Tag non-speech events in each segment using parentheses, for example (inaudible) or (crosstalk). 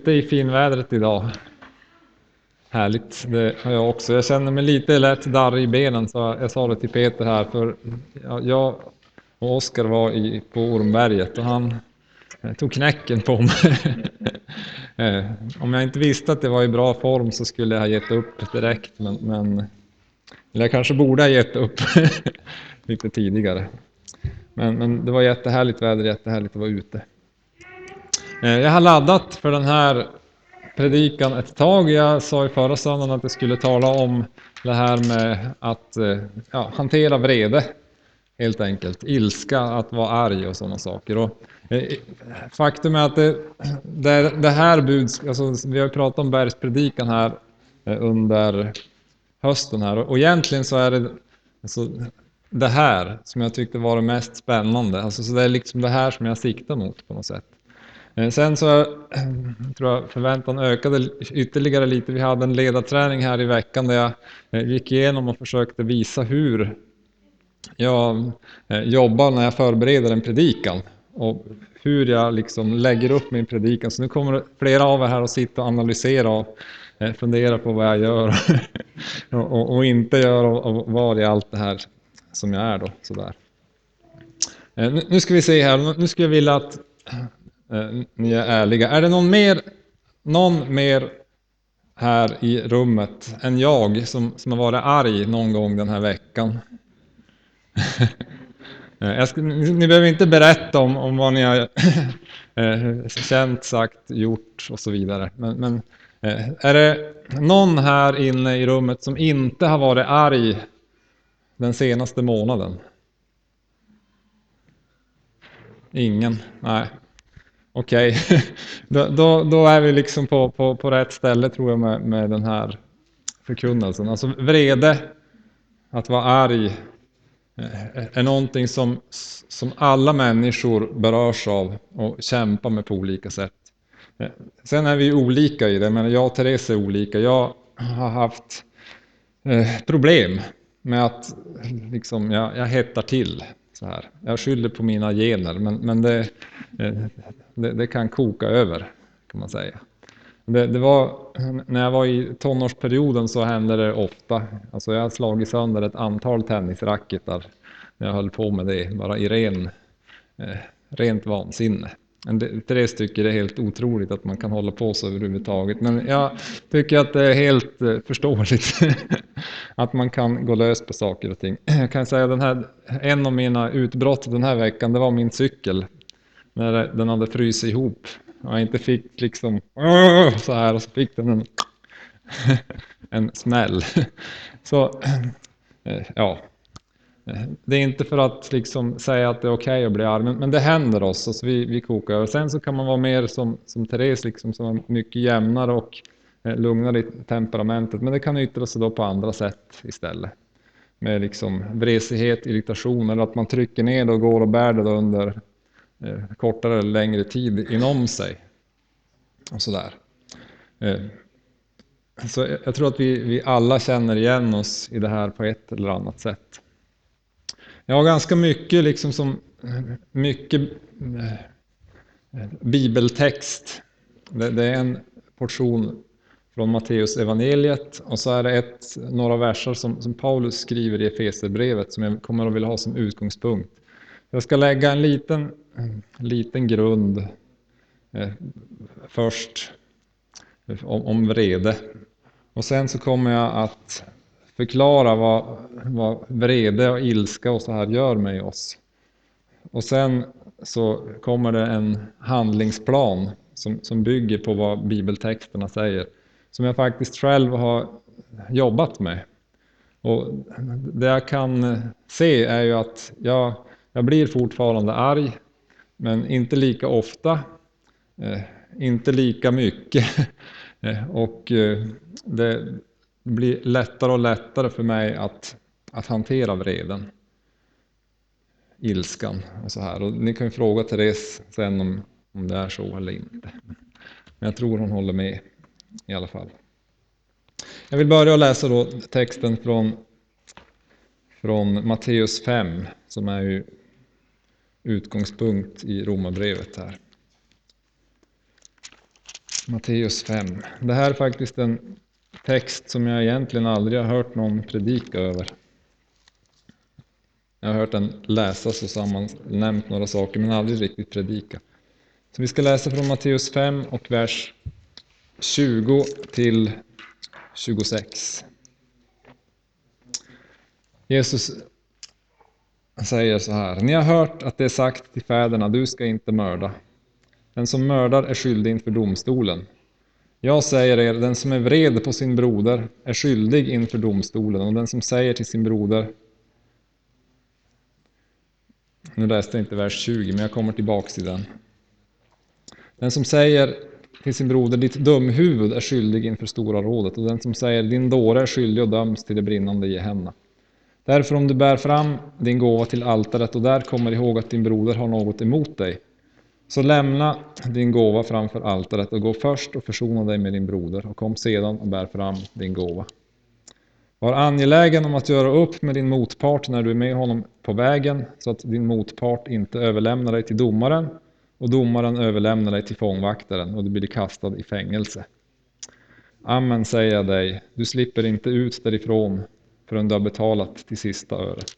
ute i finvädret idag. Härligt, det har jag också. Jag känner mig lite lätt darrig i benen, så jag sa det till Peter här, för jag och Oskar var i, på Ormberget och han eh, tog knäcken på mig. (laughs) Eh, om jag inte visste att det var i bra form så skulle jag ha gett upp direkt, men, men eller jag kanske borde ha gett upp (laughs) lite tidigare. Men, men det var jättehärligt väder, jättehärligt att vara ute. Eh, jag har laddat för den här predikan ett tag. Jag sa i förra söndagen att jag skulle tala om det här med att eh, ja, hantera vrede. Helt enkelt. Ilska, att vara arg och sådana saker. Och, eh, faktum är att det, det, det här budskapet, alltså, vi har pratat om bergspredikan här eh, under hösten här och egentligen så är det alltså, det här som jag tyckte var det mest spännande. Alltså, så det är liksom det här som jag siktar mot på något sätt. Eh, sen så (clears throat) tror jag förväntan ökade ytterligare lite. Vi hade en ledarträning här i veckan där jag eh, gick igenom och försökte visa hur jag eh, jobbar när jag förbereder en predikan och hur jag liksom lägger upp min predikan. Så nu kommer flera av er här att sitta och analysera och fundera på vad jag gör (laughs) och, inte gör och var i allt det här som jag är då. Sådär. Nu ska vi se här, nu skulle jag vilja att Eh, ni är ärliga. Är det någon mer, någon mer här i rummet än jag som, som har varit arg någon gång den här veckan? (laughs) Eh, Ska, ni behöver inte berätta om, om vad ni har (laughs) eh, känt, sagt, gjort och så vidare. Men, men är det någon här inne i rummet som inte har varit arg den senaste månaden? Ingen? Nej. Okej, okay. (laughs) då, då, då, är vi liksom på, på, på rätt ställe tror jag med, med den här förkunnelsen. Alltså vrede, att vara arg, eh, är någonting som, som alla människor berörs av och kämpar med på olika sätt. Eh, sen är vi olika i det, men jag och Therese är olika. Jag har haft eh, problem med att liksom, jag, jag hettar till. Så här. Jag skyller på mina gener, men, men det, eh, det, det, kan koka över kan man säga. Det, det, var, när jag var i tonårsperioden så hände det ofta. Alltså jag har slagit sönder ett antal tennisracketar när jag höll på med det, bara i ren, eh, rent vansinne. Therese tycker det är helt otroligt att man kan hålla på så överhuvudtaget. Men jag tycker att det är helt eh, förståeligt (laughs) att man kan gå lös på saker och ting. (clears throat) Jag kan säga den här, en av mina utbrott den här veckan, det var min cykel när den hade frysit ihop och jag inte fick liksom så här och så fick den en, (laughs) en smäll. (laughs) Så eh, ja, det är inte för att liksom säga att det är okej okay att bli arg, men, men, det händer oss, så vi, vi kokar över. Sen så kan man vara mer som, som Therese, liksom, som är mycket jämnare och eh, lugnare i temperamentet, men det kan yttra sig då på andra sätt istället. Med liksom vresighet, irritation, eller att man trycker ner det och går och bär det under eh, kortare eller längre tid inom sig. Och sådär. Eh, så jag tror att vi, vi alla känner igen oss i det här på ett eller annat sätt. Jag har ganska mycket, liksom som, mycket eh, bibeltext. Det, det, är en portion från Matteus evangeliet och så är det ett, några verser som, som Paulus skriver i Efeserbrevet som jag kommer att vilja ha som utgångspunkt. Jag ska lägga en liten, Mm. liten grund eh, först om, om vrede. Och sen så kommer jag att förklara vad, vad vrede och ilska och så här gör med oss. Och sen så kommer det en handlingsplan som, som bygger på vad bibeltexterna säger. Som jag faktiskt själv har jobbat med. Och det jag kan se är ju att jag jag blir fortfarande arg, men inte lika ofta, eh, inte lika mycket. (laughs) Eh, och eh, det blir lättare och lättare för mig att, att hantera vreden, ilskan och så här. Och ni kan ju fråga Therese sen om, om det är så eller inte. Men jag tror hon håller med i alla fall. Jag vill börja läsa då texten från, från Matteus 5 som är ju utgångspunkt i Romarbrevet här. Matteus 5. Det här är faktiskt en text som jag egentligen aldrig har hört någon predika över. Jag har hört den läsas och sammannämnt nämnt några saker men aldrig riktigt predika. Så vi ska läsa från Matteus 5 och vers 20 till 26. Jesus säger så här. Ni har hört att det är sagt till fäderna, du ska inte mörda. Den som mördar är skyldig inför domstolen. Jag säger er, den som är vred på sin broder är skyldig inför domstolen och den som säger till sin broder nu läste jag inte vers 20, men jag kommer tillbaks till den. Den som säger till sin broder, ditt dumhuvud är skyldig inför Stora rådet och den som säger, din dåre är skyldig och döms till det brinnande Gehenna. Därför om du bär fram din gåva till altaret och där kommer ihåg att din broder har något emot dig, så lämna din gåva framför altaret och gå först och försona dig med din broder och kom sedan och bär fram din gåva. Var angelägen om att göra upp med din motpart när du är med honom på vägen så att din motpart inte överlämnar dig till domaren och domaren överlämnar dig till fångvaktaren och du blir kastad i fängelse. Amen säger jag dig, du slipper inte ut därifrån förrän du har betalat till sista öret.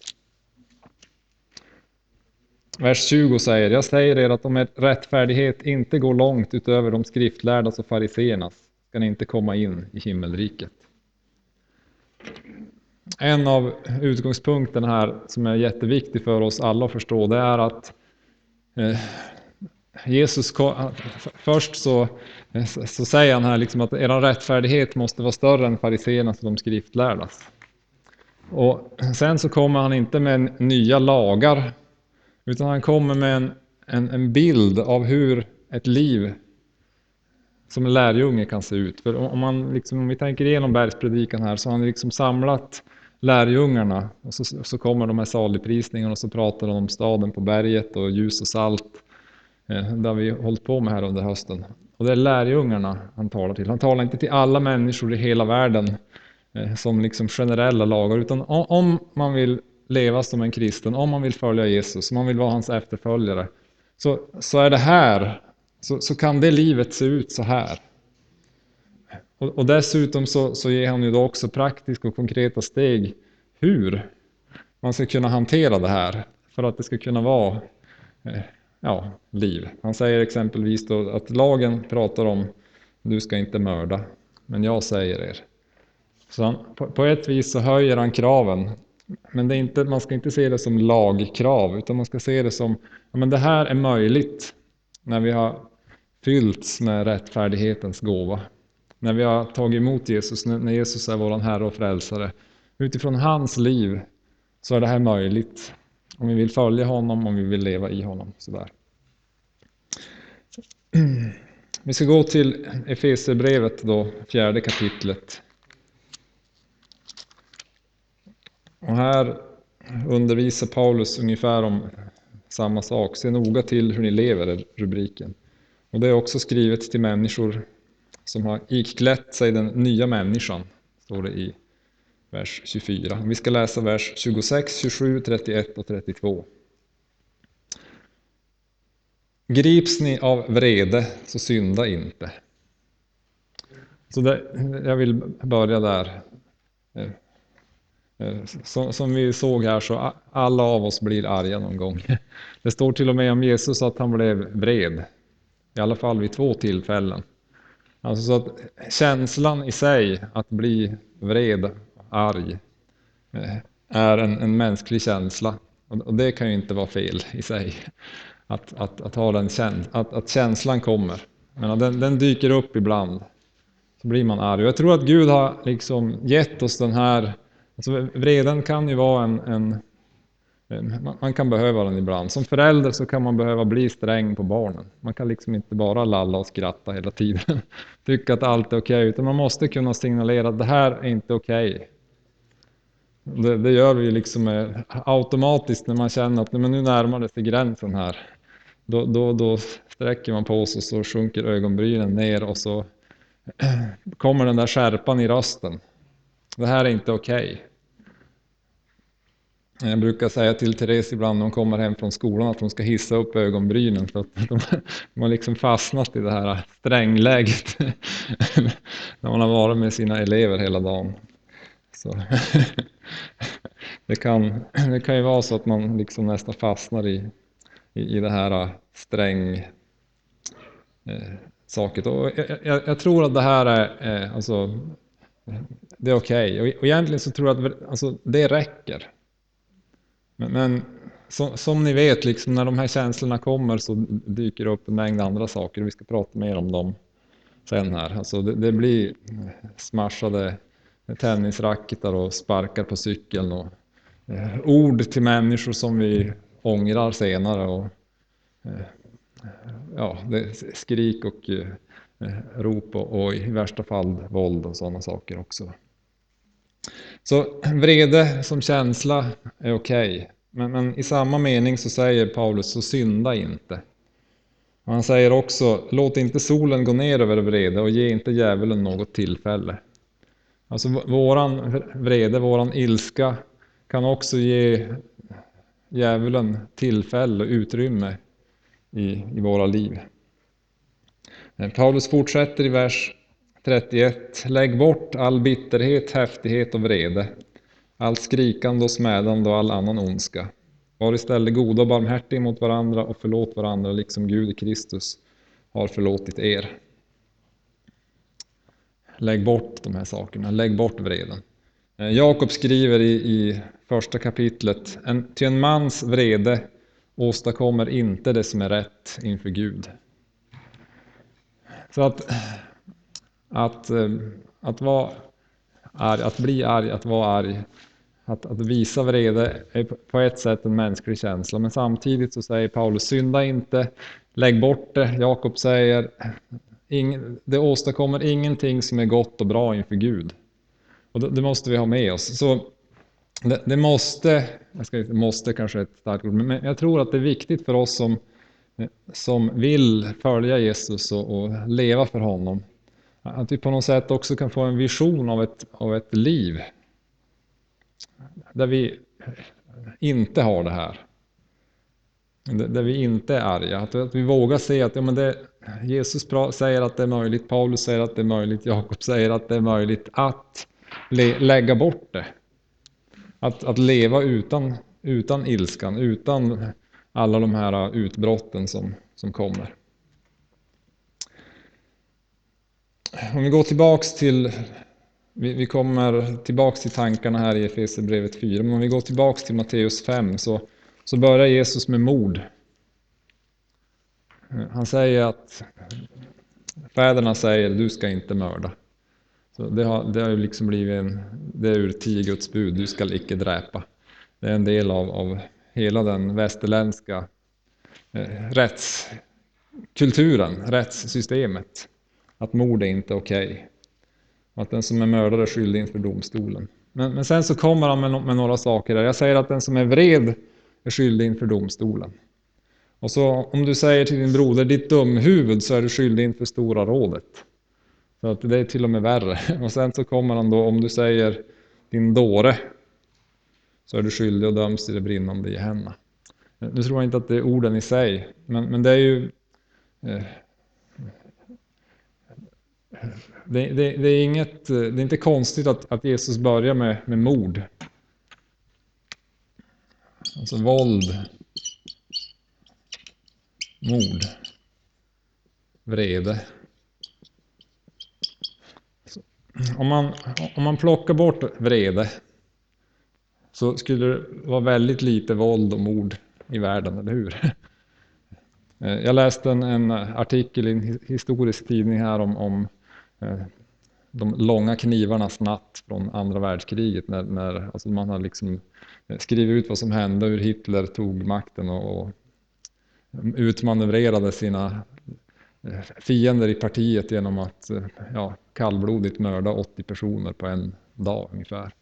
Vers 20 säger, jag säger er att om er rättfärdighet inte går långt utöver de skriftlärdas och fariseernas ska ni inte komma in i himmelriket. En av utgångspunkterna här som är jätteviktig för oss alla att förstå det är att eh, Jesus, först så, så säger han här liksom att er rättfärdighet måste vara större än fariséernas och de skriftlärdas. Och sen så kommer han inte med nya lagar utan han kommer med en, en, en bild av hur ett liv som en lärjunge kan se ut. För om, man liksom, om vi tänker igenom bergspredikan här så har han liksom samlat lärjungarna och så, så kommer de här saligprisningarna och så pratar de om staden på berget och ljus och salt. Eh, det har vi hållit på med här under hösten. Och det är lärjungarna han talar till. Han talar inte till alla människor i hela världen Eh, som liksom generella lagar utan om man vill leva som en kristen, om man vill följa Jesus, om man vill vara hans efterföljare så, så är det här så, så kan det livet se ut så här. Och, och dessutom så, så ger han ju då också praktiska och konkreta steg hur man ska kunna hantera det här för att det ska kunna vara eh, ja, liv. Han säger exempelvis då att lagen pratar om du ska inte mörda, men jag säger er. Så han, på, på, ett vis så höjer han kraven, men det är inte, man ska inte se det som lagkrav, utan man ska se det som ja, men det här är möjligt när vi har fyllts med rättfärdighetens gåva. När vi har tagit emot Jesus, när Jesus är vår Herre och Frälsare. Utifrån hans liv så är det här möjligt. Om vi vill följa honom, om vi vill leva i honom. Sådär. (clears throat) Vi ska gå till Efesierbrevet då, fjärde kapitlet. Och här undervisar Paulus ungefär om samma sak. Se noga till hur ni lever, är rubriken. Och det är också skrivet till människor som har iklätt sig den nya människan, står det i vers 24. Vi ska läsa vers 26, 27, 31 och 32. Grips ni av vrede, så synda inte. Så det, jag vill börja där. Eh, som, som, vi såg här så alla av oss blir arga någon gång. Det står till och med om Jesus att han blev vred. I alla fall vid två tillfällen. Alltså så att känslan i sig, att bli vred, arg, eh, är en, en mänsklig känsla. Och det kan ju inte vara fel i sig. Att, att, att, ha den käns att, att känslan kommer. Men den, den dyker upp ibland. Så blir man arg. Och jag tror att Gud har liksom gett oss den här... Alltså vreden kan ju vara en, en man kan behöva den ibland. Som förälder så kan man behöva bli sträng på barnen. Man kan liksom inte bara lalla och skratta hela tiden. (laughs) Tycka att allt är okej. Okay, utan man måste kunna signalera att det här är inte okej. Okay. Det, det, gör vi liksom eh, automatiskt när man känner att men nu närmar det sig gränsen här. Då, då, då sträcker man på sig och så sjunker ögonbrynen ner och så (clears throat) kommer den där skärpan i rösten. Det här är inte okej. Okay. Jag brukar säga till Therese ibland när hon kommer hem från skolan att hon ska hissa upp ögonbrynen för att de, (laughs) de har liksom fastnat i det här strängläget (laughs) när man har varit med sina elever hela dagen. Så (laughs) det, kan, det kan ju vara så att man liksom nästan fastnar i, i, i det här sträng eh, saket. Och jag, jag, jag, tror att det här är, eh, alltså, det är okej. Okay. Och, och egentligen så tror jag att alltså, det räcker. Men, men som, som, ni vet, liksom, när de här känslorna kommer så dyker det upp en mängd andra saker. Vi ska prata mer om dem sen här. Alltså, det, det blir smashade tennisracketar och sparkar på cykeln och eh, ord till människor som vi ångrar senare. Och, eh, ja, det, skrik och eh, rop och, och, i värsta fall våld och sådana saker också. Så vrede som känsla är okej. Okay. Men, men, i samma mening så säger Paulus, så synda inte. Och han säger också, låt inte solen gå ner över vrede och ge inte djävulen något tillfälle. Alltså våran vrede, våran ilska kan också ge djävulen tillfälle och utrymme i, i våra liv. Eh, Paulus fortsätter i vers 31. Lägg bort all bitterhet, häftighet och vrede, allt skrikande och smädande och all annan ondska. Var istället goda och barmhärtiga mot varandra och förlåt varandra liksom Gud i Kristus har förlåtit er. Lägg bort de här sakerna, lägg bort vreden. Eh, Jakob skriver i, i första kapitlet, en, till en mans vrede åstadkommer inte det som är rätt inför Gud. Så att, att, eh, att vara arg, att bli arg, att vara arg, att, att visa vrede är på ett sätt en mänsklig känsla, men samtidigt så säger Paulus, synda inte, lägg bort det. Jakob säger, det åstadkommer ingenting som är gott och bra inför Gud. Och det, det måste vi ha med oss. Så det, det, måste, jag ska måste kanske är ett starkt ord, men jag tror att det är viktigt för oss som, som vill följa Jesus och, och leva för honom, att vi på något sätt också kan få en vision av ett, av ett liv där vi inte har det här. Där vi inte är arga, att, vi vågar se att ja, men det, Jesus säger att det är möjligt, Paulus säger att det är möjligt, Jakob säger att det är möjligt att lä lägga bort det. Att, att leva utan, utan ilskan, utan alla de här utbrotten som, som kommer. Om vi går tillbaks till, vi, vi kommer tillbaks till tankarna här i Efesierbrevet 4, men om vi går tillbaks till Matteus 5 så, så börjar Jesus med mord. Han säger att fäderna säger du ska inte mörda. Så det har, det har liksom blivit en, det är ur tio Guds bud, du ska icke dräpa. Det är en del av, av hela den västerländska eh, rättskulturen, rättssystemet. Att mord är inte okej. Okay. att den som är mördare är skyldig inför domstolen. Men, men sen så kommer han med, med några saker där. Jag säger att den som är vred är skyldig inför domstolen. Och så om du säger till din broder ditt dumhuvud så är du skyldig inför Stora rådet. Så att det är till och med värre. (laughs) Och sen så kommer han då om du säger din dåre så är du skyldig och döms till det brinnande i henne. Nu tror jag inte att det är orden i sig, men, men det är ju eh, det, det, det, är inget, det är inte konstigt att, att Jesus börjar med, med mord. Alltså våld, mord, vrede. Om man, om man plockar bort vrede så skulle det vara väldigt lite våld och mord i världen, eller hur? (laughs) Eh, jag läste en, en artikel i en historisk tidning här om, om Eh, de långa knivarnas natt från andra världskriget när, när alltså man har liksom eh, skrivit ut vad som hände, hur Hitler tog makten och, och utmanövrerade sina eh, fiender i partiet genom att ja, kallblodigt mörda 80 personer på en dag ungefär.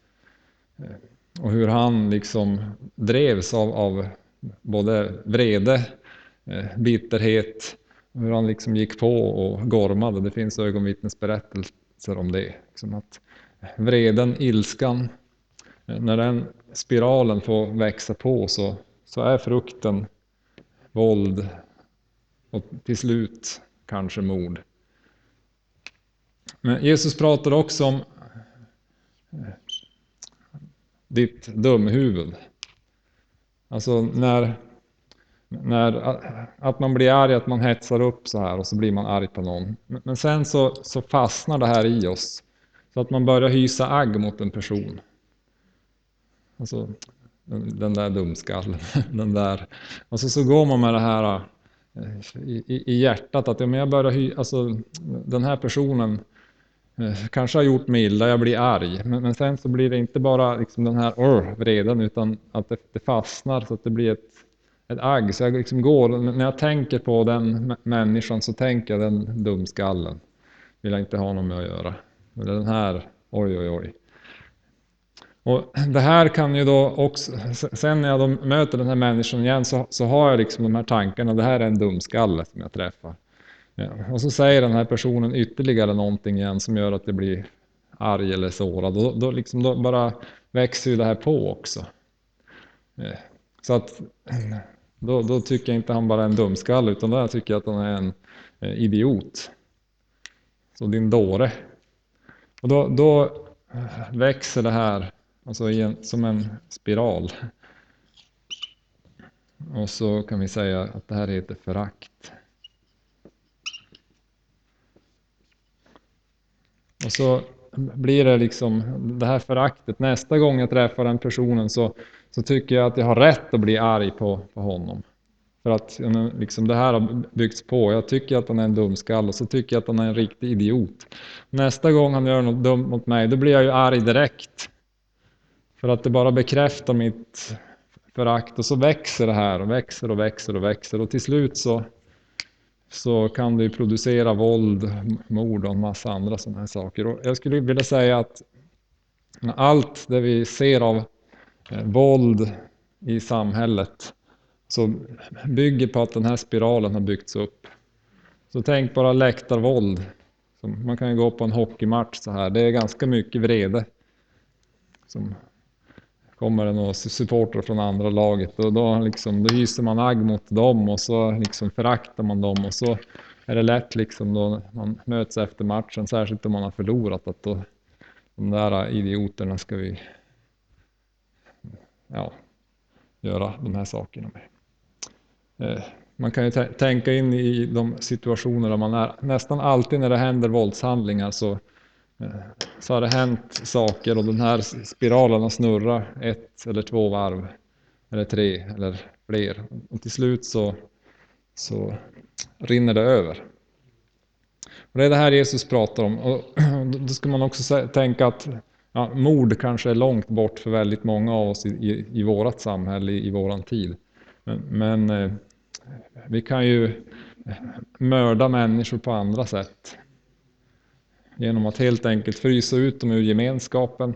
Och hur han liksom drevs av, av både vrede, bitterhet, hur han liksom gick på och gormade. Det finns ögonvittnesberättelser om det. Liksom att vreden, ilskan när den spiralen får växa på så, så är frukten våld och till slut kanske mord. Men Jesus pratar också om ditt dumhuvud. Alltså när, när, att man blir arg, att man hetsar upp så här och så blir man arg på någon. Men sen så, så fastnar det här i oss. Så att man börjar hysa agg mot en person. Alltså den, den där dumskallen, (laughs) den där. Och så, så går man med det här eh, i, i, i hjärtat att ja, men jag börjar hy, alltså den här personen eh, kanske har gjort mig illa, jag blir arg. Men, men sen så blir det inte bara liksom den här vreden utan att det, det, fastnar så att det blir ett, ett agg. Så jag liksom går, när jag tänker på den människan så tänker jag den dumskallen. Vill jag inte ha något med att göra. Eller den här, oj oj oj. Och det här kan ju då också, sen när jag då möter den här människan igen så, så har jag liksom de här tankarna, det här är en dumskalle som jag träffar. Ja. Och så säger den här personen ytterligare någonting igen som gör att det blir arg eller sårad. Då, då, liksom, då bara växer ju det här på också. Ja. så att då, då tycker jag inte han bara är en dumskalle utan där tycker jag att han är en eh, idiot. Så din dåre. Och då, då eh, växer det här alltså en, som en spiral. Och så kan vi säga att det här heter förakt. Och så blir det liksom det här föraktet. Nästa gång jag träffar den personen så, så tycker jag att jag har rätt att bli arg på, på honom. För att liksom, det här har byggts på. Jag tycker att han är en dumskall och så tycker jag att han är en riktig idiot. Nästa gång han gör något dumt mot mig, då blir jag ju arg direkt. För att det bara bekräftar mitt förakt och så växer det här och växer och växer och växer och till slut så så kan det ju producera våld, mord och en massa andra sådana här saker. Och jag skulle vilja säga att allt det vi ser av Eh, våld i samhället så bygger på att den här spiralen har byggts upp. Så tänk bara läktarvåld. Man kan ju gå på en hockeymatch så här. Det är ganska mycket vrede som kommer det några supportrar från andra laget och då, liksom, då hyser man agg mot dem och så liksom föraktar man dem och så är det lätt liksom då man möts efter matchen, särskilt om man har förlorat, att då de där idioterna ska vi ja, göra de här sakerna med. Eh, man kan ju tänka in i de situationer där man är, nästan alltid när det händer våldshandlingar så eh, så har det hänt saker och den här spiralen har snurrat ett eller två varv. Eller tre eller fler. Och till slut så, så rinner det över. Och det är det här Jesus pratar om. Och (clears throat) då ska man också tänka att ja, mord kanske är långt bort för väldigt många av oss i, i, i vårt samhälle, i, i våran tid. Men, men eh, vi kan ju mörda människor på andra sätt genom att helt enkelt frysa ut dem ur gemenskapen,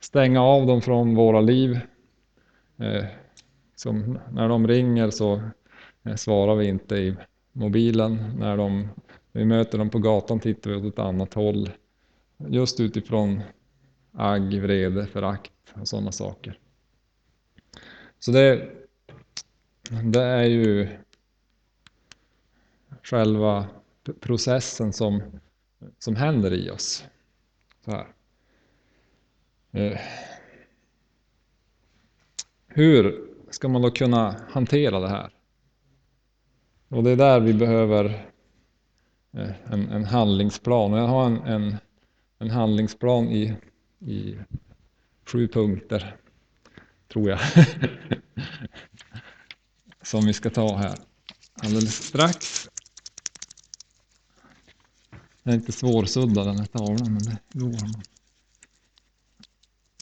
stänga av dem från våra liv. Eh, som när de ringer så eh, svarar vi inte i mobilen. När de, vi möter dem på gatan tittar vi åt ett annat håll. Just utifrån agg, vrede, förakt och sådana saker. Så det, det är ju själva processen som som händer i oss. Så här. Eh. Hur ska man då kunna hantera det här? Och det är där vi behöver eh, en, en handlingsplan. Och jag har en, en, en handlingsplan i, i sju punkter, tror jag. (laughs) Som vi ska ta här alldeles strax. Den är inte svårsuddad den här tavlan, men det går.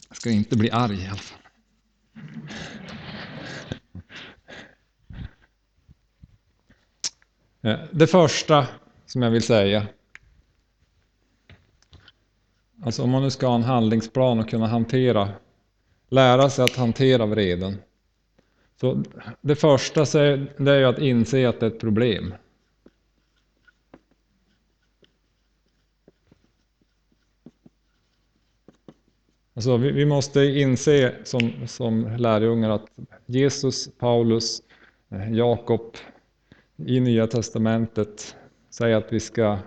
Jag ska inte bli arg i alla fall. Eh, det första som jag vill säga, alltså om man nu ska ha en handlingsplan och kunna hantera, lära sig att hantera vreden. Så det första det är att inse att det är ett problem. Alltså, vi, vi måste inse som, som lärjungar att Jesus, Paulus, eh, Jakob i Nya Testamentet säger att vi ska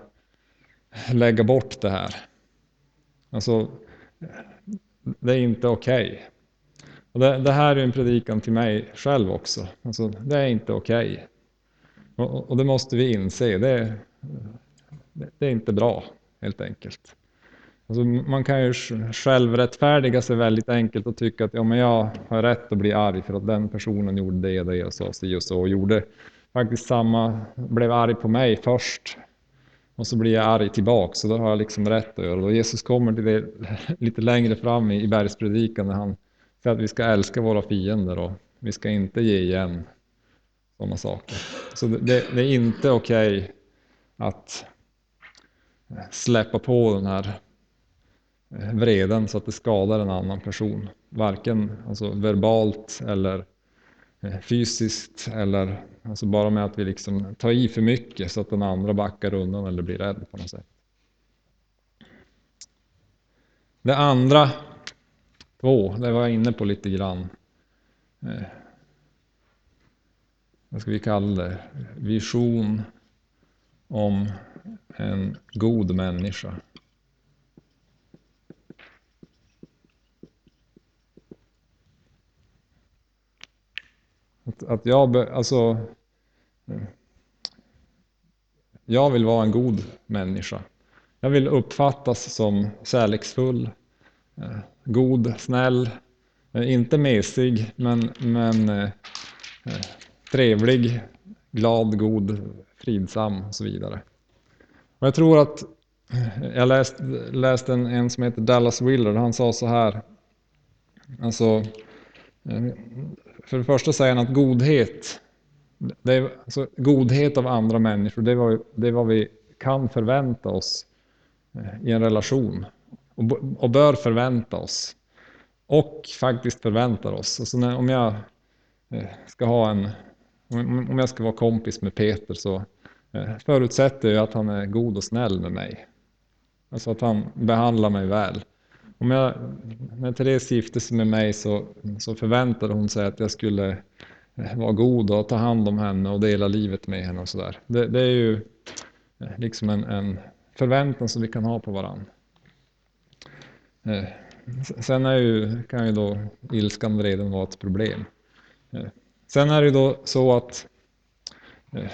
lägga bort det här. Alltså, det är inte okej. Okay. det, det, här är en predikan till mig själv också. Alltså, det är inte okej. Okay. Och, och, det måste vi inse. Det, det är inte bra, helt enkelt. Alltså man kan ju självrättfärdiga sig väldigt enkelt och tycka att ja, men jag har rätt att bli arg för att den personen gjorde det och det och sa si och så och gjorde faktiskt samma, blev arg på mig först och så blir jag arg tillbaka så då har jag liksom rätt att göra det. Och Jesus kommer till det (laughs) lite längre fram i, i bergspredikan när han säger att vi ska älska våra fiender och vi ska inte ge igen sådana saker. Så det, det är inte okej okay att eh, släppa på den här eh, vreden så att det skadar en annan person. Varken alltså verbalt eller Eh, fysiskt eller alltså bara med att vi liksom tar i för mycket så att den andra backar undan eller blir rädd på något sätt. Det andra, två, det var jag inne på lite grann. Eh, vad ska vi kalla det? Vision om en god människa. Att, att jag, alltså, jag vill vara en god människa. Jag vill uppfattas som kärleksfull, eh, god, snäll, eh, inte mesig men, men eh, trevlig, glad, god, fridsam och så vidare. Och jag tror att jag läste läst en, en som heter Dallas Willard, han sa så här. Alltså, för det första säger han att godhet, det alltså, godhet av andra människor, det är, vad, det är vad vi kan förvänta oss eh, i en relation. Och, och bör förvänta oss. Och faktiskt förväntar oss. Alltså när, om jag eh, ska ha en, om jag ska vara kompis med Peter så eh, förutsätter jag att han är god och snäll med mig. Alltså att han behandlar mig väl. Om jag, när Therese gifte sig med mig så, så förväntade hon sig att jag skulle eh, vara god och ta hand om henne och dela livet med henne och sådär. Det, det, är ju eh, liksom en, en, förväntan som vi kan ha på varandra. Eh, sen är ju, kan ju då ilskan, vreden vara ett problem. Sen är det ju då så att (clears throat)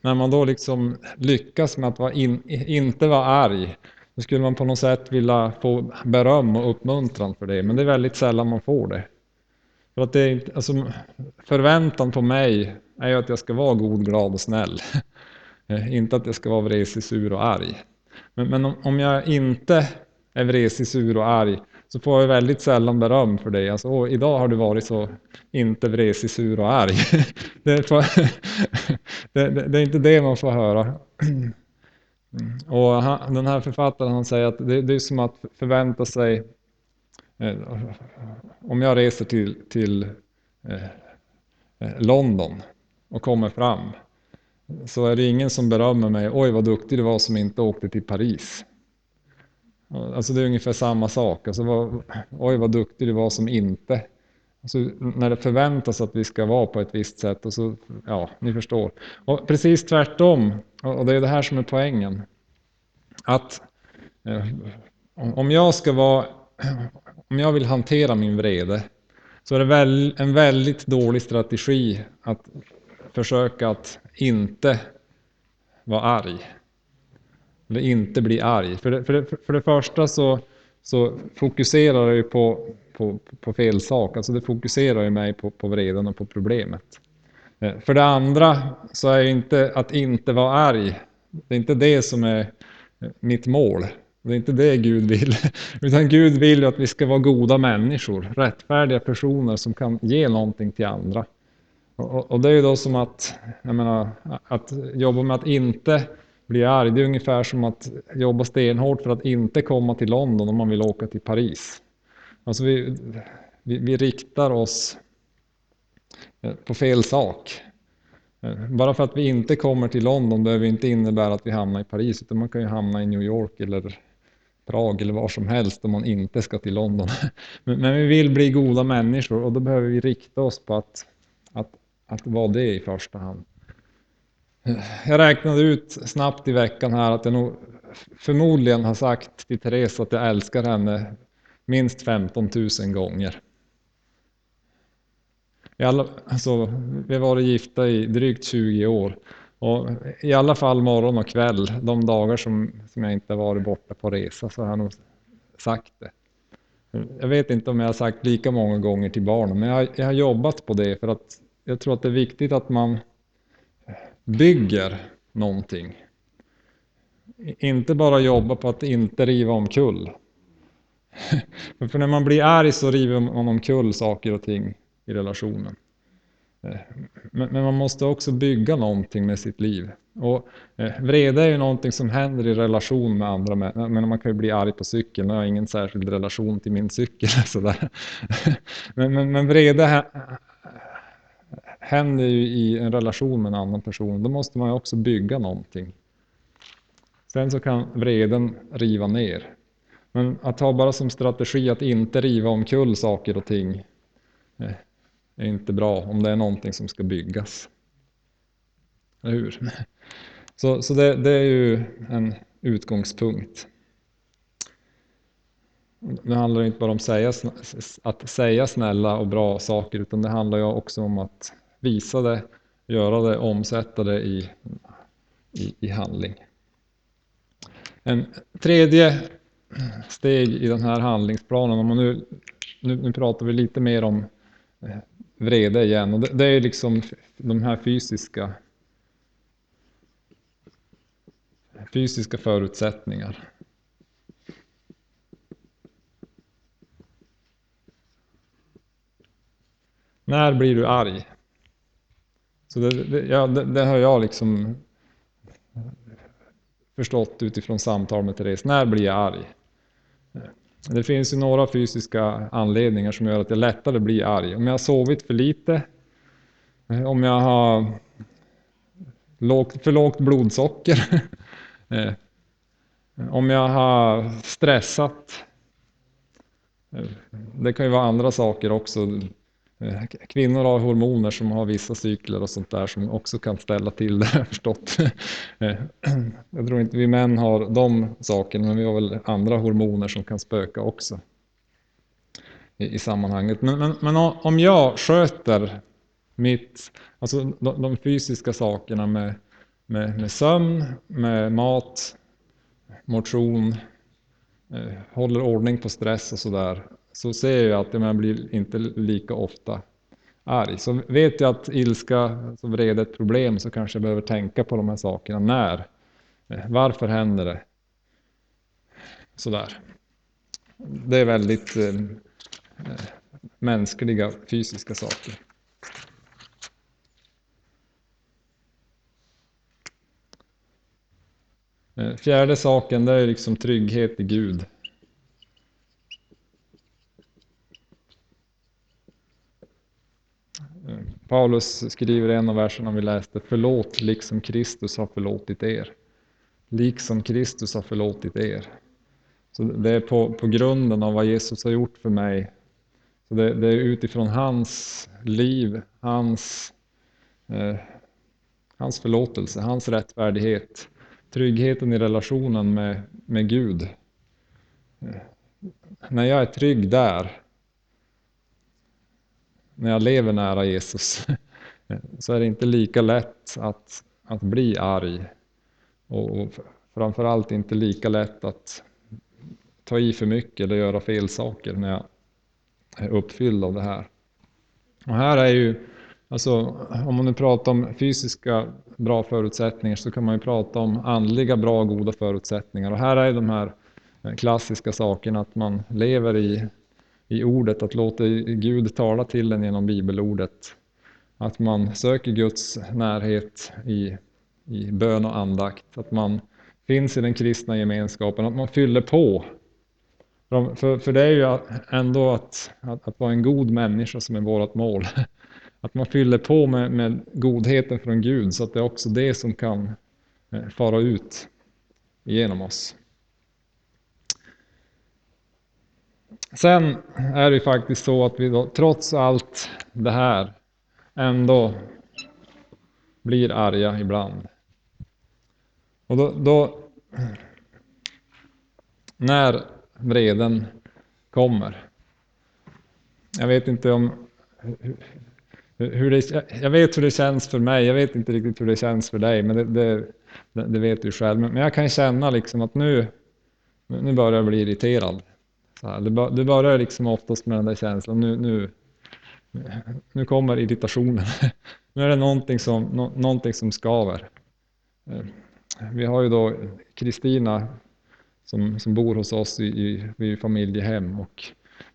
när man då liksom lyckas med att vara in, inte vara arg då skulle man på något sätt vilja få beröm och uppmuntran för det, men det är väldigt sällan man får det. För att det är, alltså, förväntan på mig är ju att jag ska vara god, glad och snäll. (laughs) inte att jag ska vara vresig, sur och arg. Men, men om, om, jag inte är vresig, sur och arg så får jag väldigt sällan beröm för det. Alltså, idag har du varit så inte vresig, sur och arg. (laughs) det, är, (laughs) det, det, det är inte det man får höra. (clears throat) Mm. Och han, den här författaren han säger att det, det är som att förvänta sig eh, om jag reser till, till eh, eh, London och kommer fram så är det ingen som berömmer mig. Oj vad duktig du var som inte åkte till Paris. Alltså det är ungefär samma sak. Alltså, vad, oj vad duktig du var som inte. Alltså, när det förväntas att vi ska vara på ett visst sätt. Och så, ja, ni förstår. Och precis tvärtom och det är det här som är poängen. Att eh, om jag ska vara, om jag vill hantera min vrede så är det väl, en väldigt dålig strategi att försöka att inte vara arg. Eller inte bli arg. För det, för det, för det första så, så fokuserar jag på, på, på fel sak. Alltså det fokuserar ju mig på, på vreden och på problemet. Eh, för det andra så är inte att inte vara arg, det är inte det som är eh, mitt mål. Det är inte det Gud vill. (laughs) Utan Gud vill att vi ska vara goda människor, rättfärdiga personer som kan ge någonting till andra. Och, och det är ju då som att, jag menar, att jobba med att inte bli arg, det är ungefär som att jobba stenhårt för att inte komma till London om man vill åka till Paris. Alltså vi, vi, vi riktar oss eh, på fel sak. Eh, bara för att vi inte kommer till London behöver inte innebära att vi hamnar i Paris, utan man kan ju hamna i New York eller Prag eller var som helst om man inte ska till London. (laughs) Men, men vi vill bli goda människor och då behöver vi rikta oss på att, att, att vara det i första hand. Eh, jag räknade ut snabbt i veckan här att jag nog förmodligen har sagt till Therese att jag älskar henne minst 15 000 gånger. I alla, alltså, vi har varit gifta i drygt 20 år. Och I alla fall morgon och kväll, de dagar som, som jag inte varit borta på resa, så har jag nog sagt det. Jag vet inte om jag har sagt lika många gånger till barnen, men jag, jag har jobbat på det för att jag tror att det är viktigt att man bygger någonting. Inte bara jobba på att inte riva omkull. (laughs) för när man blir arg så river man omkull saker och ting i relationen. Eh, men, man måste också bygga någonting med sitt liv. Och eh, vrede är ju någonting som händer i relation med andra. Men man kan ju bli arg på cykeln. Jag har ingen särskild relation till min cykel. (laughs) Sådär. (laughs) Men, men, men vrede händer ju i en relation med en annan person. Då måste man ju också bygga någonting. Sen så kan vreden riva ner. Men att ha bara som strategi att inte riva omkull saker och ting eh, är inte bra om det är någonting som ska byggas. Eller hur? Så, så det, det är ju en utgångspunkt. Det handlar inte bara om säga, att säga snälla och bra saker utan det handlar ju också om att visa det, göra det, omsätta det i, i, i handling. En tredje steg i den här handlingsplanen, om man nu, nu, nu pratar vi lite mer om eh, vrede igen. Och det, det är liksom de här fysiska fysiska förutsättningar. När blir du arg? Så det, det, ja, det, det har jag liksom förstått utifrån samtal med Therese. När blir jag arg? Eh, det finns ju några fysiska anledningar som gör att jag lättare blir arg. Om jag har sovit för lite, eh, om jag har för lågt blodsocker, (laughs) eh, om jag har stressat. Det kan ju vara andra saker också. Eh, kvinnor har hormoner som har vissa cykler och sånt där som också kan ställa till det, jag (laughs) förstått. Eh, (clears throat) jag tror inte vi män har de sakerna, men vi har väl andra hormoner som kan spöka också i, i sammanhanget. Men, men, men, om jag sköter mitt, alltså de, de fysiska sakerna med, med, med sömn, med mat, motion, eh, håller ordning på stress och sådär, så ser jag att jag blir inte lika ofta arg. Så vet jag att ilska, som vrede är ett problem så kanske jag behöver tänka på de här sakerna. När? Varför händer det? Sådär. Det är väldigt eh, mänskliga, fysiska saker. Eh, fjärde saken det är liksom trygghet i Gud. Paulus skriver i en av verserna vi läste, förlåt liksom Kristus har förlåtit er. Liksom Kristus har förlåtit er. Så det är på, på grunden av vad Jesus har gjort för mig. Så det, det är utifrån hans liv, hans, eh, hans förlåtelse, hans rättfärdighet. Tryggheten i relationen med, med Gud. Eh, när jag är trygg där, när jag lever nära Jesus (laughs) så är det inte lika lätt att, att bli arg. Och, och framförallt inte lika lätt att ta i för mycket eller göra fel saker när jag är uppfylld av det här. Och här är ju, alltså om man nu pratar om fysiska bra förutsättningar så kan man ju prata om andliga bra goda förutsättningar. Och här är de här klassiska sakerna att man lever i i ordet, att låta Gud tala till en genom bibelordet. Att man söker Guds närhet i, i bön och andakt, att man finns i den kristna gemenskapen, att man fyller på. För, för det är ju ändå att, att, att vara en god människa som är vårt mål. (laughs) Att man fyller på med, med godheten från Gud så att det är också det som kan eh, fara ut genom oss. Sen är det faktiskt så att vi då, trots allt det här ändå blir arga ibland. Och då, då när vreden kommer. Jag vet inte om hur det, jag vet hur det känns för mig, jag vet inte riktigt hur det känns för dig, men det, det, det vet du själv. Men jag kan känna liksom att nu, nu börjar jag bli irriterad. Så här, det, börjar liksom oftast med den där känslan, nu, nu, nu kommer irritationen. (laughs) Nu är det någonting som, no, någonting som skaver. Eh, vi har ju då Kristina som, som bor hos oss i, i, i familjehem och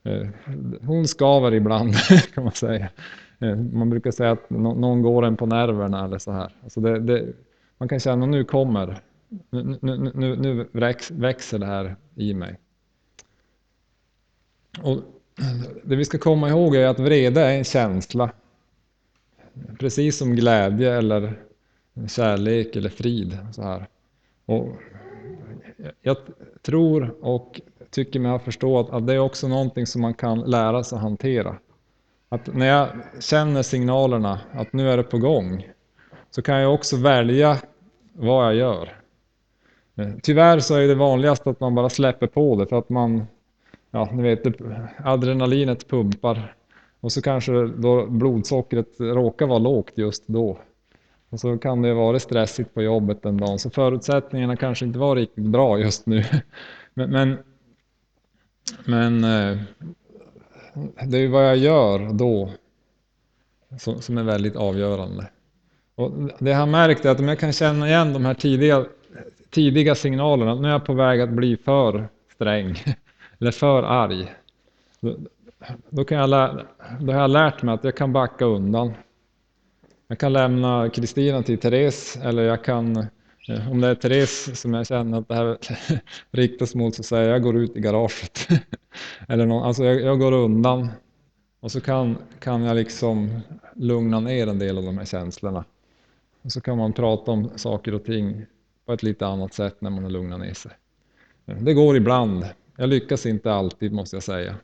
eh, hon skaver ibland (laughs) kan man säga. Eh, man brukar säga att någon går en på nerverna eller så här. Alltså det, det, man kan känna nu kommer, nu, nu, nu, nu växer det här i mig. Och det vi ska komma ihåg är att vrede är en känsla. Precis som glädje eller kärlek eller frid. Så här. Och jag tror och tycker mig ha förstått att det är också någonting som man kan lära sig att hantera. Att när jag känner signalerna att nu är det på gång så kan jag också välja vad jag gör. Tyvärr så är det vanligast att man bara släpper på det för att man, ja ni vet, typ adrenalinet pumpar och så kanske då blodsockret råkar vara lågt just då. Och så kan det vara stressigt på jobbet en dag, så förutsättningarna kanske inte var riktigt bra just nu. (laughs) Men, men, men eh, det är vad jag gör då som är väldigt avgörande. Och det jag har märkt är att om jag kan känna igen de här tidiga, tidiga signalerna, nu är jag på väg att bli för sträng (laughs) eller för arg. Då, då, kan jag, då har jag lärt mig att jag kan backa undan. Jag kan lämna Kristina till Therese eller jag kan, eh, om det är Therese som jag känner att det här (laughs) riktas mot så säger jag, jag går ut i garaget. (laughs) eller någon, alltså jag, jag, går undan och så kan, kan jag liksom lugna ner en del av de här känslorna. Och så kan man prata om saker och ting på ett lite annat sätt när man har lugnat ner sig. Det går ibland. Jag lyckas inte alltid måste jag säga.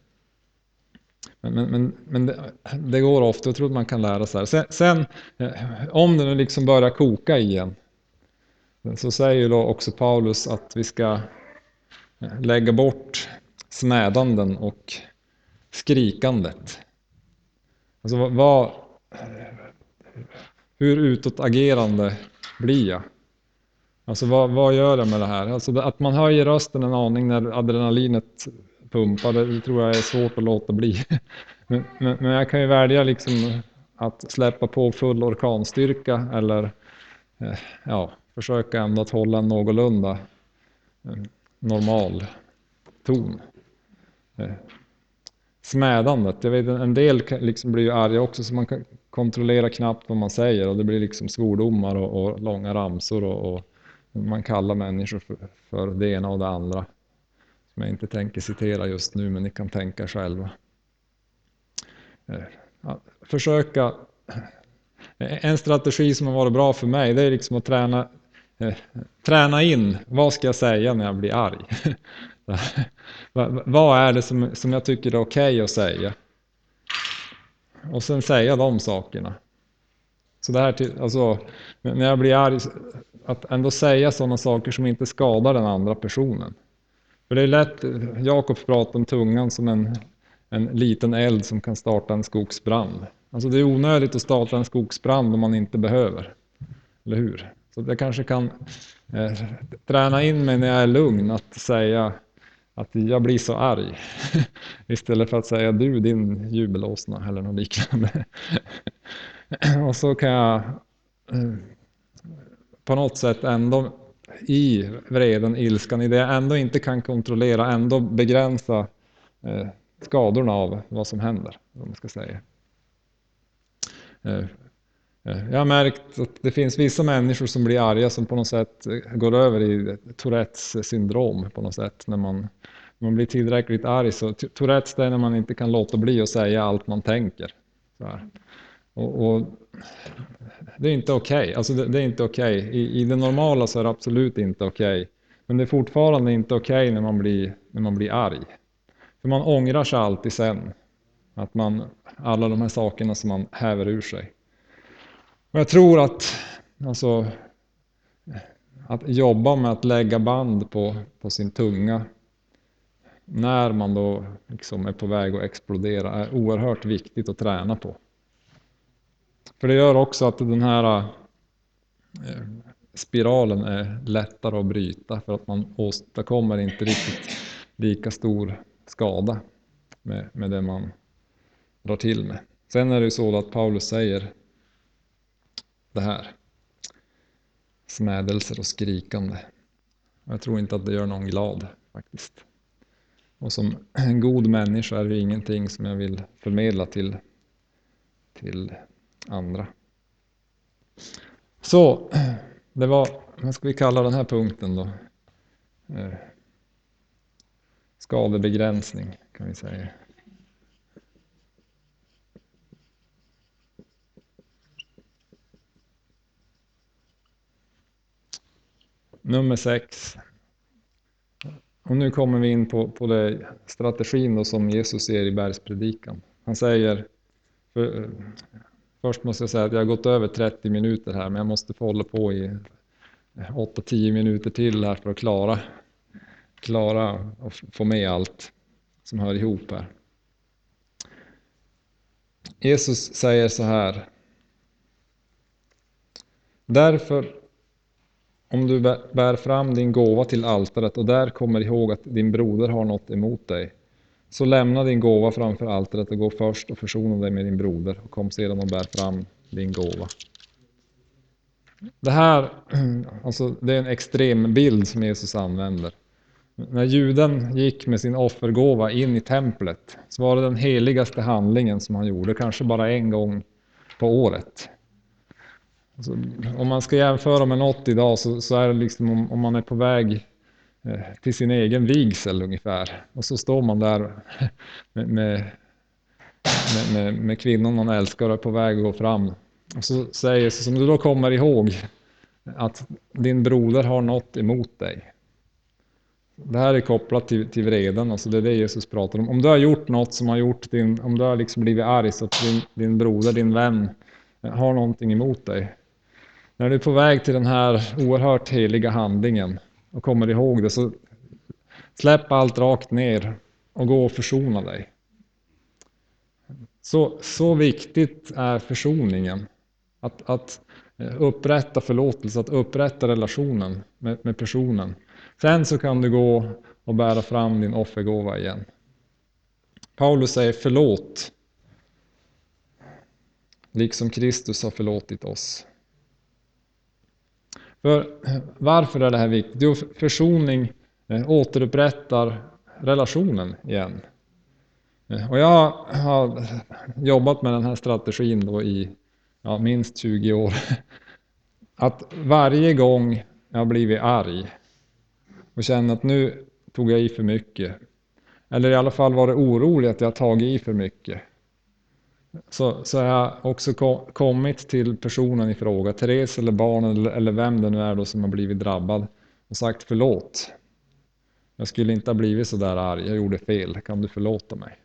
Men, men, men, men det, det, går ofta, jag tror att man kan lära sig. Sen, sen eh, om det nu liksom börjar koka igen, så säger ju då också Paulus att vi ska eh, lägga bort smädanden och skrikandet. Alltså vad, hur utåtagerande blir jag? Alltså vad, vad gör jag med det här? Alltså att man höjer rösten en aning när adrenalinet pumpar, det tror jag är svårt att låta bli. (laughs) Men, men, men, jag kan ju välja liksom att släppa på full orkanstyrka eller eh, ja, försöka ändå att hålla en någorlunda eh, normal ton. Eh, smädandet, jag vet en del liksom blir ju arga också så man kan kontrollera knappt vad man säger och det blir liksom svordomar och, och långa ramsor och, och, man kallar människor för, för det ena och det andra som jag inte tänker citera just nu, men ni kan tänka själva. Eh, att försöka... Eh, en strategi som har varit bra för mig, det är liksom att träna, eh, träna in, vad ska jag säga när jag blir arg? (laughs) vad är det som, som jag tycker är okej okay att säga? Och sen säga de sakerna. Så det här till, alltså, när jag blir arg, att ändå säga sådana saker som inte skadar den andra personen. För det är lätt, Jakob pratar om tungan som en, en liten eld som kan starta en skogsbrand. Alltså det är onödigt att starta en skogsbrand om man inte behöver. Eller hur? Så jag kanske kan eh, träna in mig när jag är lugn att säga att jag blir så arg. (laughs) Istället för att säga du din jubelåsna eller något liknande. (laughs) Och så kan jag eh, på något sätt ändå i vreden, ilskan, i det jag ändå inte kan kontrollera, ändå begränsa eh, skadorna av vad som händer. Om man ska säga. Eh, eh, jag har märkt att det finns vissa människor som blir arga som på något sätt eh, går över i Tourettes syndrom på något sätt. När man, när man blir tillräckligt arg så Tourettes det är när man inte kan låta bli att säga allt man tänker. Och, och, det är inte okej. Okay. Alltså det, det, är inte okej. Okay. I, I det normala så är det absolut inte okej. Okay. Men det är fortfarande inte okej när, man blir, när man blir arg. För man ångrar sig alltid sen. Att man, alla de här sakerna som man häver ur sig. Och jag tror att, alltså, att jobba med att lägga band på, på sin tunga när man då liksom är på väg att explodera är oerhört viktigt att träna på. För det gör också att den här eh, spiralen är lättare att bryta för att man åstadkommer inte riktigt lika stor skada med, med det man drar till med. Sen är det ju så att Paulus säger det här. Smädelser och skrikande. Jag tror inte att det gör någon glad faktiskt. Och som en god människa är det ingenting som jag vill förmedla till, till andra. Så, (clears throat) det var, vad ska vi kalla den här punkten då? Eh, skadebegränsning kan vi säga. Nummer sex. Och nu kommer vi in på, på det strategin då som Jesus ger i bergspredikan. Han säger, för, eh, först måste jag säga att jag har gått över 30 minuter här, men jag måste få hålla på i eh, 8-10 minuter till här för att klara, klara och få med allt som hör ihop här. Jesus säger så här. Därför om du bär fram din gåva till altaret och där kommer ihåg att din broder har något emot dig, så lämna din gåva framför altaret och gå först och försona dig med din broder och kom sedan och bär fram din gåva. Det här (clears throat) alltså, det är en extrem bild som Jesus använder. När juden gick med sin offergåva in i templet så var det den heligaste handlingen som han gjorde, kanske bara en gång på året. Alltså, om man ska jämföra med något idag så, så är det liksom om, om, man är på väg Eh, till sin egen vigsel ungefär. Och så står man där med, med, med, med kvinnan man älskar och är på väg att gå fram. Och så säger Jesus, som du då kommer ihåg att din broder har något emot dig. Det här är kopplat till, till vreden, alltså det är det Jesus pratar om. Om du har gjort något som har gjort din, om du har liksom blivit arg så att din, din broder, din vän eh, har någonting emot dig. När du är på väg till den här oerhört heliga handlingen och kommer ihåg det så släpp allt rakt ner och gå och försona dig. Så, så viktigt är försoningen. Att, att eh, upprätta förlåtelse, att upprätta relationen med, med personen. Sen så kan du gå och bära fram din offergåva igen. Paulus säger förlåt. Liksom Kristus har förlåtit oss. För varför är det här viktigt? Jo, försoning eh, återupprättar relationen igen. Eh, och jag har jobbat med den här strategin då i ja, minst 20 år. (laughs) Att varje gång jag har blivit arg och känner att nu tog jag i för mycket. Eller i alla fall varit orolig att jag tagit i för mycket så, så har jag också kommit till personen i fråga, Therese eller barnen eller, eller vem det nu är då som har blivit drabbad och sagt förlåt. Jag skulle inte ha blivit så där arg, jag gjorde fel, kan du förlåta mig?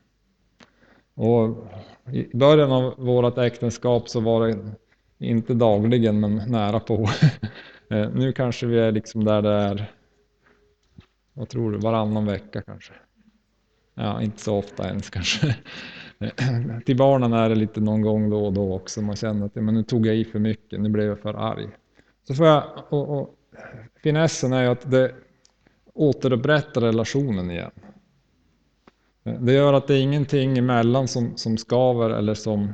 Och I början av vårt äktenskap så var det inte dagligen men nära på. (laughs) Eh, nu kanske vi är liksom där det är, vad tror du, varannan vecka kanske. Ja, inte så ofta ens kanske. Eh, (clears throat) till barnen är det lite någon gång då och då också. Man känner att men nu tog jag i för mycket, nu blev jag för arg. Så får jag, och, och, finessen är ju att det återupprättar relationen igen. Eh, det gör att det är ingenting emellan som, som skaver eller som...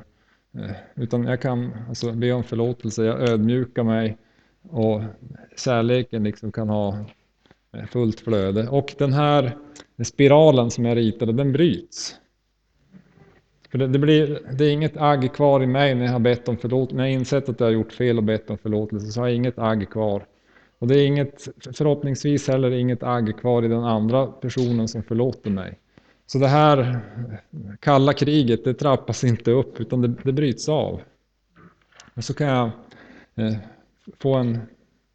Eh, utan jag kan alltså, be om förlåtelse, jag ödmjukar mig och kärleken liksom kan ha fullt flöde. Och den här spiralen som jag ritade, den bryts. För det, det, blir, det är inget agg kvar i mig när jag har bett om förlåtelse. När jag insett att jag har gjort fel och bett om förlåtelse så har jag inget agg kvar. Och det är inget, förhoppningsvis heller inget agg kvar i den andra personen som förlåter mig. Så det här kalla kriget, det trappas inte upp utan det, det bryts av. Och så kan jag eh, få en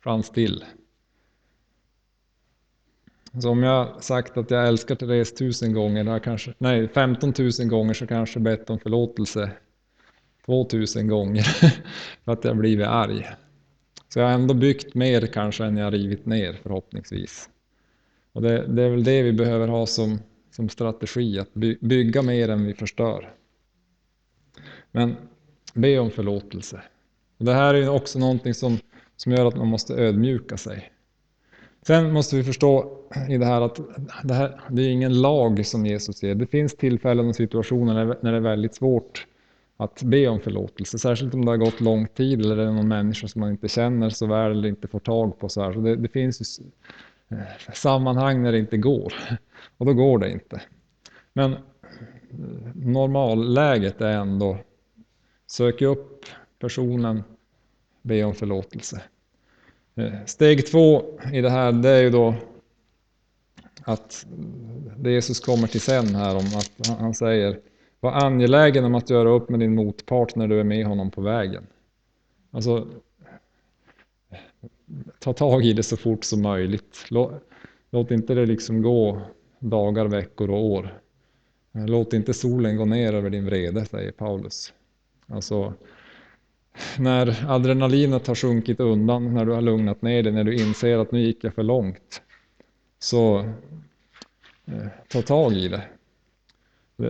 chans till. Så om jag sagt att jag älskar Therese tusen gånger, har kanske, nej 15 000 gånger så kanske jag bett om förlåtelse 2000 gånger (laughs) för att jag blivit arg. Så jag har ändå byggt mer kanske än jag rivit ner förhoppningsvis. Och det, det är väl det vi behöver ha som, som strategi, att by, bygga mer än vi förstör. Men be om förlåtelse. Och det här är också någonting som, som gör att man måste ödmjuka sig. Sen måste vi förstå i det här att det, här, det är ingen lag som Jesus ger. Det finns tillfällen och situationer när det är väldigt svårt att be om förlåtelse. Särskilt om det har gått lång tid eller det är någon människa som man inte känner så väl eller inte får tag på. Så, här. så det, det finns ju eh, sammanhang när det inte går och då går det inte. Men eh, normalläget är ändå sök upp personen, be om förlåtelse. Steg två i det här det är ju då att det Jesus kommer till sen här om att han säger var angelägen om att göra upp med din motpart när du är med honom på vägen. Alltså, ta tag i det så fort som möjligt. Låt, inte det liksom gå dagar, veckor och år. Låt inte solen gå ner över din vrede, säger Paulus. Alltså, när adrenalinet har sjunkit undan, när du har lugnat ner dig, när du inser att nu gick jag för långt. Så eh, ta tag i det.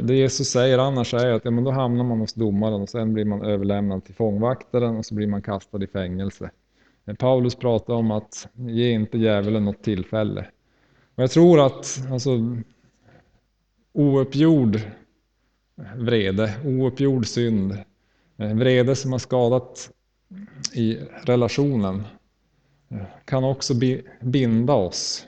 Det Jesus säger annars är att ja, men då hamnar man hos domaren och sen blir man överlämnad till fångvaktaren och så blir man kastad i fängelse. Paulus pratar om att ge inte djävulen något tillfälle. Och jag tror att alltså, ouppgjord vrede, ouppgjord synd, vrede som har skadat i relationen eh, kan också binda oss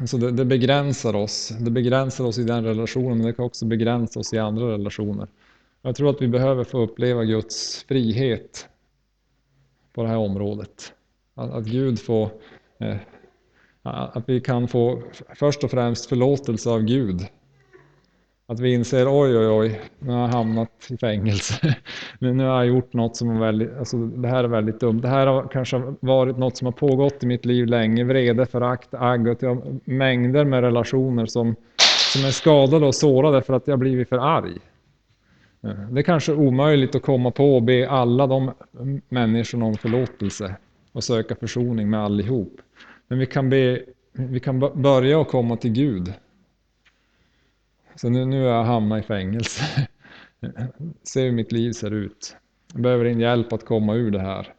Alltså det, det, begränsar oss. Det begränsar oss i den relationen, men det kan också begränsa oss i andra relationer. Jag tror att vi behöver få uppleva Guds frihet på det här området. Att, att Gud får, eh, att vi kan få först och främst förlåtelse av Gud att vi inser oj, oj, oj, nu har jag hamnat i fängelse. (laughs) nu har jag gjort något som är väldigt, alltså det här är väldigt dumt. Det här har kanske varit något som har pågått i mitt liv länge. Vrede, förakt, agg och jag mängder med relationer som, som är skadade och sårade för att jag blivit för arg. Eh, det är kanske omöjligt att komma på och be alla de människorna om förlåtelse och söka försoning med allihop. Men vi kan, be, vi kan börja och komma till Gud så nu, nu har jag hamnat i fängelse. (laughs) Se hur mitt liv ser ut. Jag behöver din hjälp att komma ur det här.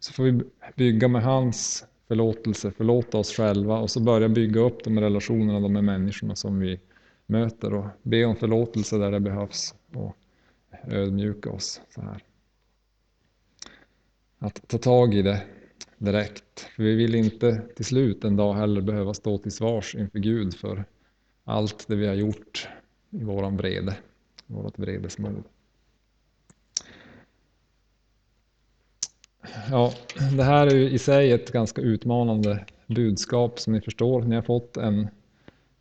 Så får vi bygga med hans förlåtelse, förlåta oss själva och så börja bygga upp de relationerna, de med människorna som vi möter och be om förlåtelse där det behövs och ödmjuka oss. så här. Att ta tag i det direkt. För vi vill inte till slut en dag heller behöva stå till svars inför Gud för allt det vi har gjort i våran vrede, vårat vredesmod. Ja, det här är ju i sig ett ganska utmanande budskap som ni förstår. Ni har fått en,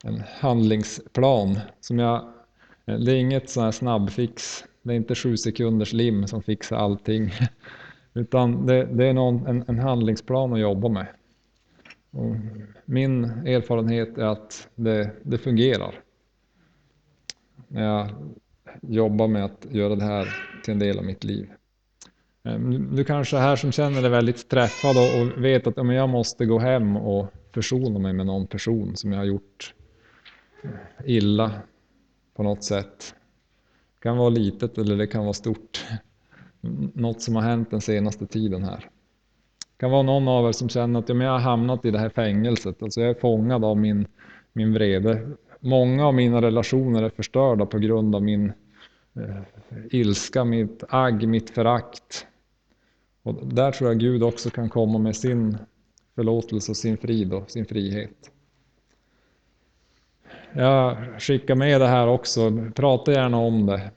en handlingsplan som jag, eh, det är inget sån här snabbfix. Det är inte sju sekunders lim som fixar allting. (laughs) Utan det, det är någon, en, en handlingsplan att jobba med. Och min erfarenhet är att det, det fungerar. När jag jobbar med att göra det här till en del av mitt liv. Ehm, du kanske är här som känner dig väldigt träffad och vet att jag måste gå hem och försona mig med någon person som jag har gjort illa på något sätt. Det kan vara litet eller det kan vara stort. Något som har hänt den senaste tiden här kan vara någon av er som känner att ja, men jag har hamnat i det här fängelset. Alltså jag är fångad av min, min vrede. Många av mina relationer är förstörda på grund av min eh, ilska, mitt agg, mitt förakt. Och där tror jag Gud också kan komma med sin förlåtelse och sin frid och sin frihet. Jag skickar med det här också, prata gärna om det.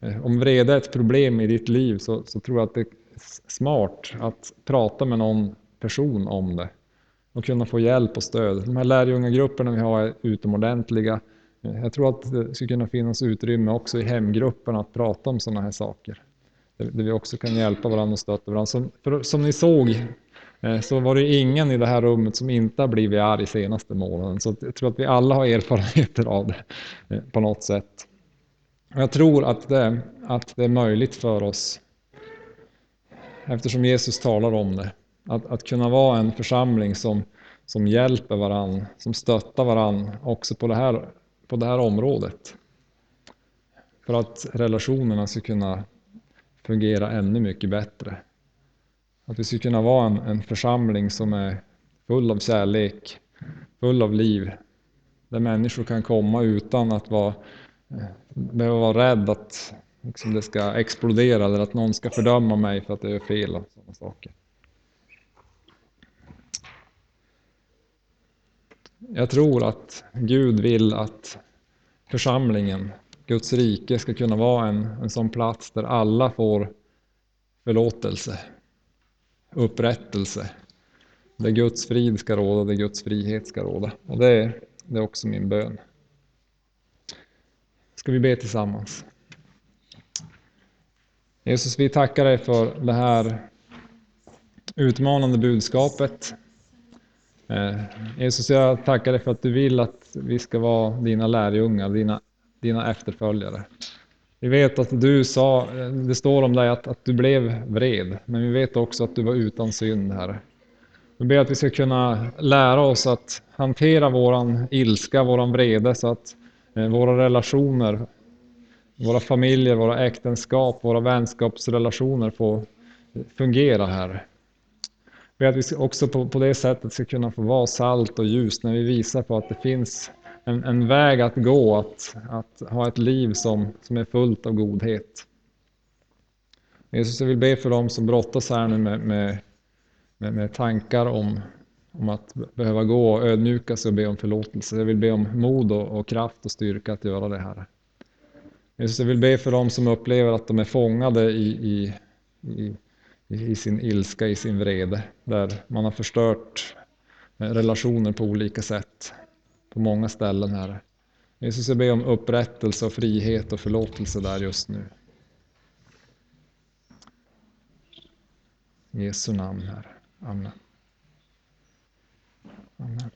Eh, om vrede är ett problem i ditt liv så, så tror jag att det smart att prata med någon person om det och kunna få hjälp och stöd. De här lärjungagrupperna vi har är utomordentliga. Jag tror att det skulle kunna finnas utrymme också i hemgrupperna att prata om sådana här saker. Där vi också kan hjälpa varandra och stötta varandra. Som, för, som ni såg eh, så var det ingen i det här rummet som inte har blivit arg senaste månaden. Så jag tror att vi alla har erfarenheter av det eh, på något sätt. Jag tror att det, att det är möjligt för oss, eftersom Jesus talar om det, att, att kunna vara en församling som, som hjälper varann, som stöttar varann också på det här, på det här området. För att relationerna ska kunna fungera ännu mycket bättre. Att vi ska kunna vara en, en församling som är full av kärlek, full av liv. Där människor kan komma utan att vara, eh, behöva vara rädd att liksom det ska explodera eller att någon ska fördöma mig för att jag gör fel och sådana saker. Jag tror att Gud vill att församlingen, Guds rike, ska kunna vara en, en sån plats där alla får förlåtelse, upprättelse. Där Guds frid ska råda, där Guds frihet ska råda. Och det är, det är också min bön. Ska vi be tillsammans? Jesus, vi tackar dig för det här utmanande budskapet. Eh, Jesus, jag tackar dig för att du vill att vi ska vara dina lärjungar, dina, dina efterföljare. Vi vet att du sa, eh, det står om dig att, att du blev vred, men vi vet också att du var utan synd, Herre. Vi ber att vi ska kunna lära oss att hantera våran ilska, våran vrede, så att eh, våra relationer, våra familjer, våra äktenskap, våra vänskapsrelationer får fungera, Herre. Ber att vi också på, på det sättet ska kunna få vara salt och ljus när vi visar på att det finns en, en väg att gå, att, att ha ett liv som, som är fullt av godhet. Jesus, jag vill be för dem som brottas här nu med, med, med, med tankar om, om att behöva gå och ödmjuka sig och be om förlåtelse. Jag vill be om mod och, och kraft och styrka att göra det här. Jesus, jag vill be för dem som upplever att de är fångade i, i, i i sin ilska, i sin vrede. Där man har förstört relationer på olika sätt. På många ställen här. Jesus, jag ber om upprättelse och frihet och förlåtelse där just nu. I Jesu namn, här. Amen. Amen.